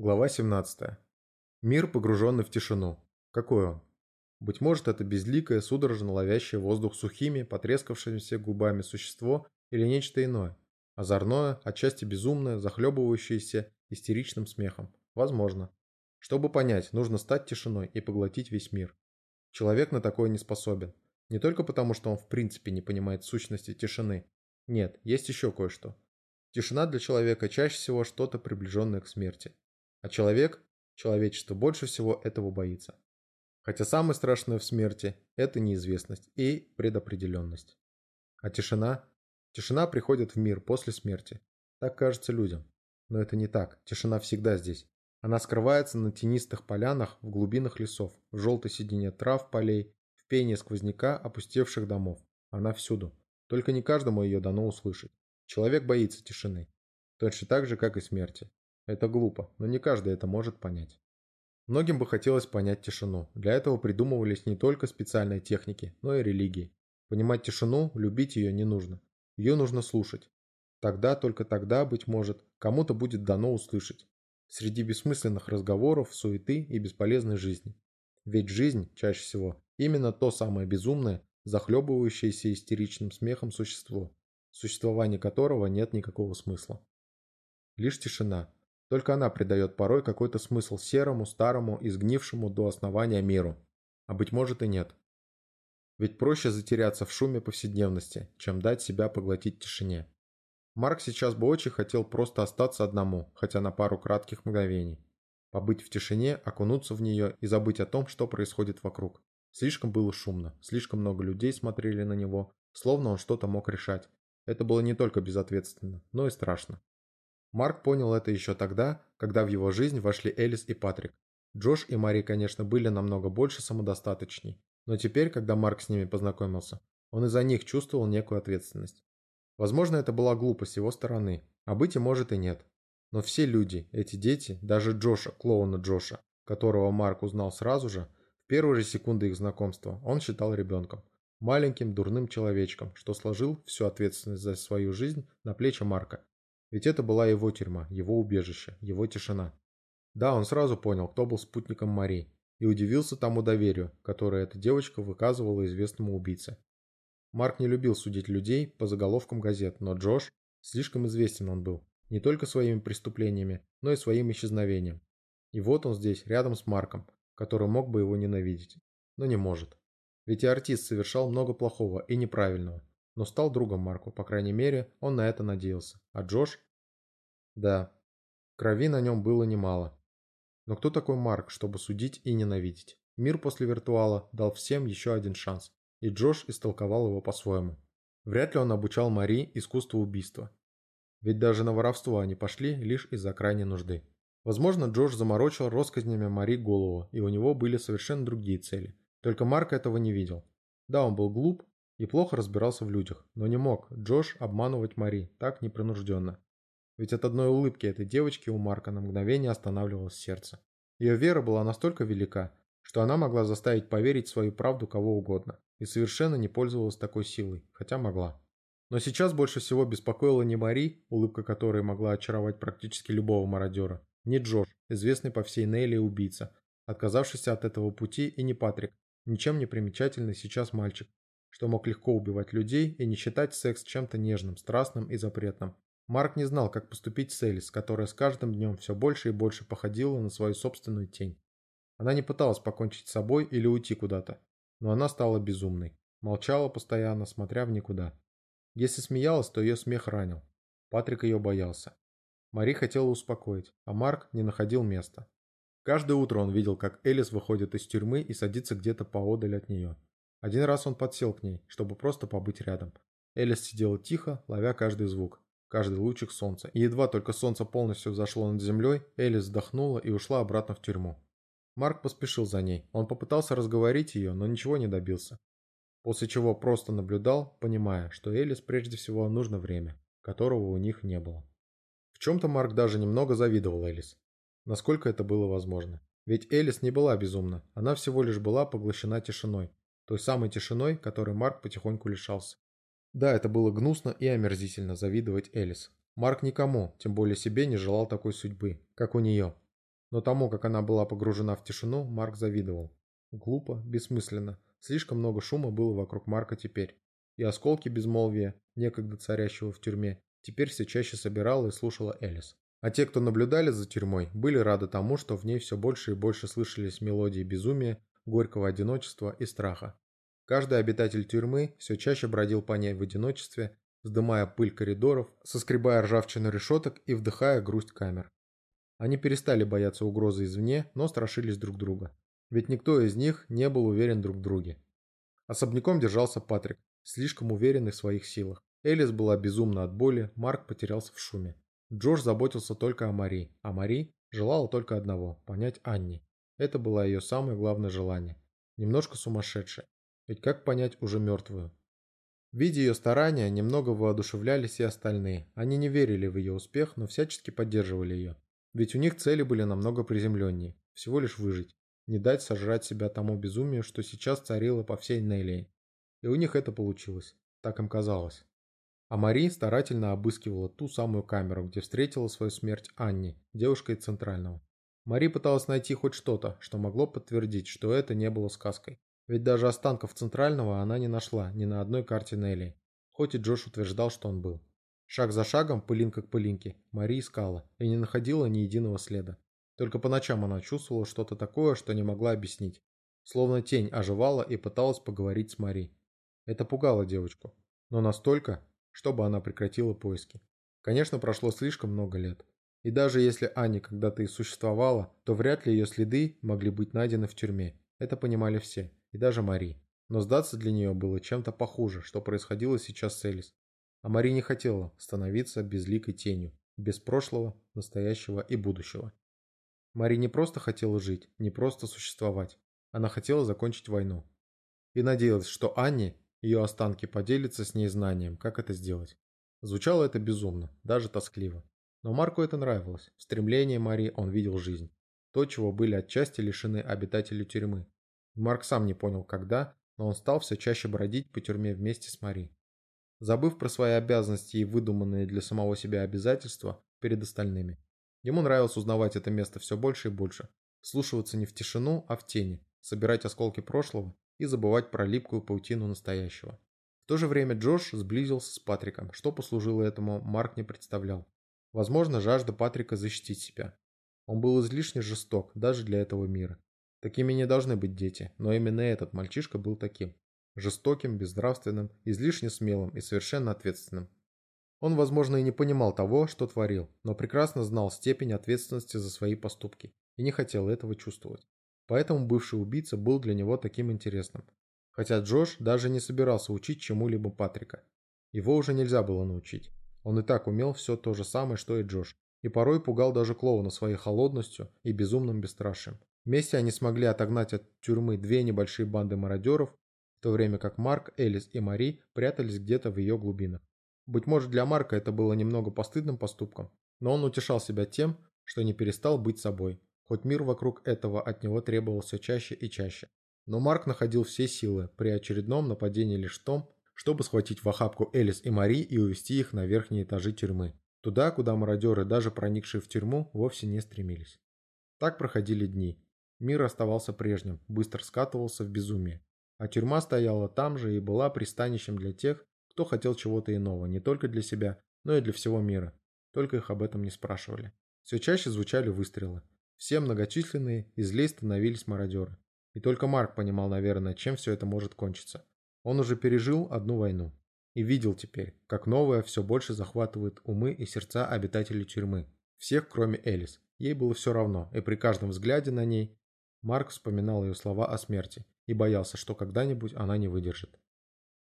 Глава 17. Мир, погруженный в тишину. Какой он? Быть может, это безликое, судорожно ловящее воздух сухими, потрескавшимися губами существо или нечто иное. Озорное, отчасти безумное, захлебывающееся истеричным смехом. Возможно. Чтобы понять, нужно стать тишиной и поглотить весь мир. Человек на такое не способен. Не только потому, что он в принципе не понимает сущности тишины. Нет, есть еще кое-что. Тишина для человека чаще всего что-то приближенное к смерти. А человек, человечество больше всего этого боится. Хотя самое страшное в смерти – это неизвестность и предопределенность. А тишина? Тишина приходит в мир после смерти. Так кажется людям. Но это не так. Тишина всегда здесь. Она скрывается на тенистых полянах, в глубинах лесов, в желтой седине трав полей, в пении сквозняка опустевших домов. Она всюду. Только не каждому ее дано услышать. Человек боится тишины. Точно так же, как и смерти. Это глупо, но не каждый это может понять. Многим бы хотелось понять тишину. Для этого придумывались не только специальные техники, но и религии. Понимать тишину, любить ее не нужно. Ее нужно слушать. Тогда, только тогда, быть может, кому-то будет дано услышать. Среди бессмысленных разговоров, суеты и бесполезной жизни. Ведь жизнь, чаще всего, именно то самое безумное, захлебывающееся истеричным смехом существо, существование которого нет никакого смысла. Лишь тишина, только она придает порой какой-то смысл серому, старому, изгнившему до основания миру. А быть может и нет. Ведь проще затеряться в шуме повседневности, чем дать себя поглотить тишине. Марк сейчас бы очень хотел просто остаться одному, хотя на пару кратких мгновений. Побыть в тишине, окунуться в нее и забыть о том, что происходит вокруг. Слишком было шумно, слишком много людей смотрели на него, словно он что-то мог решать. Это было не только безответственно, но и страшно. Марк понял это еще тогда, когда в его жизнь вошли Элис и Патрик. Джош и Мари, конечно, были намного больше самодостаточней, но теперь, когда Марк с ними познакомился, он из-за них чувствовал некую ответственность. Возможно, это была глупость его стороны, а быть и может и нет. Но все люди, эти дети, даже Джоша, клоуна Джоша, которого Марк узнал сразу же, в первые же секунды их знакомства, он считал ребенком. Маленьким дурным человечком, что сложил всю ответственность за свою жизнь на плечи Марка ведь это была его тюрьма, его убежище, его тишина. Да, он сразу понял, кто был спутником Мари, и удивился тому доверию, которое эта девочка выказывала известному убийце. Марк не любил судить людей по заголовкам газет, но Джош, слишком известен он был, не только своими преступлениями, но и своим исчезновением. И вот он здесь, рядом с Марком, который мог бы его ненавидеть, но не может. Ведь и артист совершал много плохого и неправильного, но стал другом Марку, по крайней мере, он на это надеялся. А Джош? Да, крови на нем было немало. Но кто такой Марк, чтобы судить и ненавидеть? Мир после виртуала дал всем еще один шанс, и Джош истолковал его по-своему. Вряд ли он обучал Мари искусству убийства. Ведь даже на воровство они пошли лишь из-за крайней нужды. Возможно, Джош заморочил россказнями Мари голову, и у него были совершенно другие цели. Только Марк этого не видел. Да, он был глуп, и плохо разбирался в людях, но не мог Джош обманывать Мари так непринужденно. Ведь от одной улыбки этой девочки у Марка на мгновение останавливалось сердце. Ее вера была настолько велика, что она могла заставить поверить в свою правду кого угодно, и совершенно не пользовалась такой силой, хотя могла. Но сейчас больше всего беспокоила не Мари, улыбка которой могла очаровать практически любого мародера, не Джош, известный по всей Нелли убийца, отказавшийся от этого пути, и не Патрик, ничем не примечательный сейчас мальчик, что мог легко убивать людей и не считать секс чем-то нежным, страстным и запретным. Марк не знал, как поступить с Элис, которая с каждым днем все больше и больше походила на свою собственную тень. Она не пыталась покончить с собой или уйти куда-то, но она стала безумной. Молчала постоянно, смотря в никуда. Если смеялась, то ее смех ранил. Патрик ее боялся. Мари хотела успокоить, а Марк не находил места. Каждое утро он видел, как Элис выходит из тюрьмы и садится где-то поодаль от нее. Один раз он подсел к ней, чтобы просто побыть рядом. Элис сидела тихо, ловя каждый звук, каждый лучик солнца. И едва только солнце полностью взошло над землей, Элис вздохнула и ушла обратно в тюрьму. Марк поспешил за ней. Он попытался разговорить ее, но ничего не добился. После чего просто наблюдал, понимая, что Элис прежде всего нужно время, которого у них не было. В чем-то Марк даже немного завидовал Элис. Насколько это было возможно. Ведь Элис не была безумна, она всего лишь была поглощена тишиной, той самой тишиной, которой Марк потихоньку лишался. Да, это было гнусно и омерзительно завидовать Элис. Марк никому, тем более себе, не желал такой судьбы, как у нее. Но тому, как она была погружена в тишину, Марк завидовал. Глупо, бессмысленно. Слишком много шума было вокруг Марка теперь. И осколки безмолвия, некогда царящего в тюрьме, теперь все чаще собирала и слушала Элис. А те, кто наблюдали за тюрьмой, были рады тому, что в ней все больше и больше слышались мелодии безумия, горького одиночества и страха. Каждый обитатель тюрьмы все чаще бродил по ней в одиночестве, вздымая пыль коридоров, соскребая ржавчину решеток и вдыхая грусть камер. Они перестали бояться угрозы извне, но страшились друг друга. Ведь никто из них не был уверен друг в друге. Особняком держался Патрик, слишком уверенный в своих силах. Элис была безумна от боли, Марк потерялся в шуме. Джош заботился только о Мари, а Мари желала только одного – понять Анни. Это было ее самое главное желание. Немножко сумасшедшее. Ведь как понять уже мертвую? Видя ее старания, немного воодушевлялись и остальные. Они не верили в ее успех, но всячески поддерживали ее. Ведь у них цели были намного приземленнее. Всего лишь выжить. Не дать сожрать себя тому безумию, что сейчас царило по всей Неллии. И у них это получилось. Так им казалось. А Мари старательно обыскивала ту самую камеру, где встретила свою смерть Анни, девушкой Центрального. Мари пыталась найти хоть что-то, что могло подтвердить, что это не было сказкой. Ведь даже останков Центрального она не нашла ни на одной карте Нелли, хоть и Джош утверждал, что он был. Шаг за шагом, пылинка к пылинке, Мари искала и не находила ни единого следа. Только по ночам она чувствовала что-то такое, что не могла объяснить. Словно тень оживала и пыталась поговорить с Мари. Это пугало девочку. Но настолько, чтобы она прекратила поиски. Конечно, прошло слишком много лет. И даже если Аня когда-то и существовала, то вряд ли ее следы могли быть найдены в тюрьме. Это понимали все, и даже Мари. Но сдаться для нее было чем-то похуже, что происходило сейчас с Элис. А Мари не хотела становиться безликой тенью, без прошлого, настоящего и будущего. Мари не просто хотела жить, не просто существовать. Она хотела закончить войну. И надеялась, что Анне ее останки поделятся с ней знанием, как это сделать. Звучало это безумно, даже тоскливо. Но Марку это нравилось. В стремлении Мари он видел жизнь. То, чего были отчасти лишены обитатели тюрьмы. Марк сам не понял, когда, но он стал все чаще бродить по тюрьме вместе с Мари. Забыв про свои обязанности и выдуманные для самого себя обязательства перед остальными. Ему нравилось узнавать это место все больше и больше. Слушаться не в тишину, а в тени. Собирать осколки прошлого и забывать про липкую паутину настоящего. В то же время Джош сблизился с Патриком. Что послужило этому, Марк не представлял. Возможно, жажда Патрика защитить себя. Он был излишне жесток, даже для этого мира. Такими не должны быть дети, но именно этот мальчишка был таким. Жестоким, безнравственным, излишне смелым и совершенно ответственным. Он, возможно, и не понимал того, что творил, но прекрасно знал степень ответственности за свои поступки и не хотел этого чувствовать. Поэтому бывший убийца был для него таким интересным. Хотя Джош даже не собирался учить чему-либо Патрика. Его уже нельзя было научить. Он и так умел все то же самое, что и Джош. И порой пугал даже клоуна своей холодностью и безумным бесстрашием. Вместе они смогли отогнать от тюрьмы две небольшие банды мародеров, в то время как Марк, Элис и Мари прятались где-то в ее глубинах. Быть может, для Марка это было немного постыдным поступком, но он утешал себя тем, что не перестал быть собой, хоть мир вокруг этого от него требовал все чаще и чаще. Но Марк находил все силы при очередном нападении лишь в том, чтобы схватить в охапку Элис и Мари и увести их на верхние этажи тюрьмы. Туда, куда мародеры, даже проникшие в тюрьму, вовсе не стремились. Так проходили дни. Мир оставался прежним, быстро скатывался в безумие. А тюрьма стояла там же и была пристанищем для тех, кто хотел чего-то иного, не только для себя, но и для всего мира. Только их об этом не спрашивали. Все чаще звучали выстрелы. Все многочисленные из злей становились мародеры. И только Марк понимал, наверное, чем все это может кончиться. Он уже пережил одну войну. И видел теперь, как новое все больше захватывает умы и сердца обитателей тюрьмы. Всех, кроме Элис. Ей было все равно, и при каждом взгляде на ней Марк вспоминал ее слова о смерти и боялся, что когда-нибудь она не выдержит.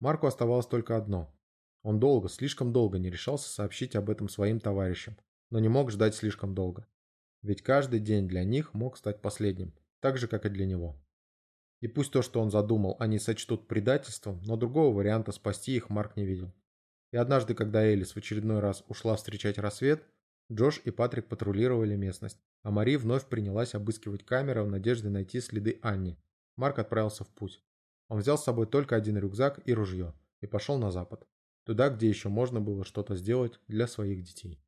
Марку оставалось только одно. Он долго, слишком долго не решался сообщить об этом своим товарищам, но не мог ждать слишком долго. Ведь каждый день для них мог стать последним, так же, как и для него. И пусть то, что он задумал, они сочтут предательством, но другого варианта спасти их Марк не видел. И однажды, когда Элис в очередной раз ушла встречать рассвет, Джош и Патрик патрулировали местность, а Мари вновь принялась обыскивать камеры в надежде найти следы Анни. Марк отправился в путь. Он взял с собой только один рюкзак и ружье и пошел на запад, туда, где еще можно было что-то сделать для своих детей.